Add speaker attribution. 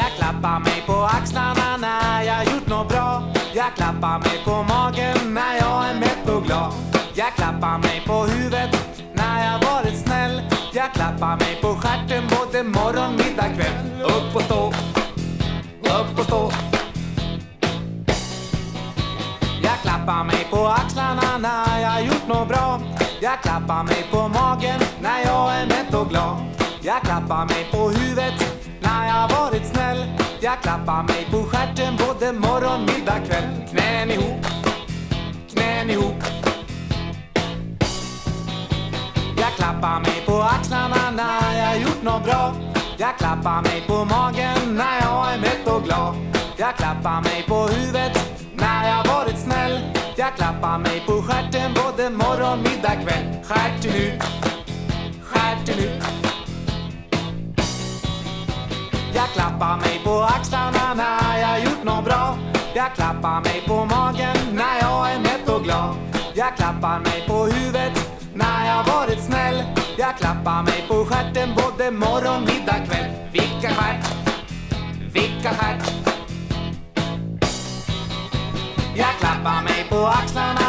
Speaker 1: Jag klappar mig på axlarna när jag gjort något bra. Jag klappar mig på magen när jag är mätt och glad. Jag klappar mig på huvudet när jag varit snäll. Jag klappar mig på stjärten både morgon, middag, kväll. Upp och stå, upp och stå. Jag klappar mig på axlarna när jag gjort något bra. Jag klappar mig på magen Jag klappar mig på stjärten både morgon, middag, kväll. Knän ihop, knän ihop. Jag klappar mig på axlarna när jag gjort något bra. Jag klappar mig på magen när jag är mätt och glad. Jag klappar mig på huvudet när jag varit snäll. Jag klappar mig på stjärten både morgon, middag, kväll. Stjärten ut, stjärten ut. Jag klappar mig på axlarna när jag gjort något bra. Jag klappar mig på magen när jag är mätt och glad. Jag klappar mig på huvudet när jag varit snäll. Jag klappar mig på stjärten både morgon, middag, kväll. Vilka stjärt, vilka stjärt. Jag klappar mig på axlarna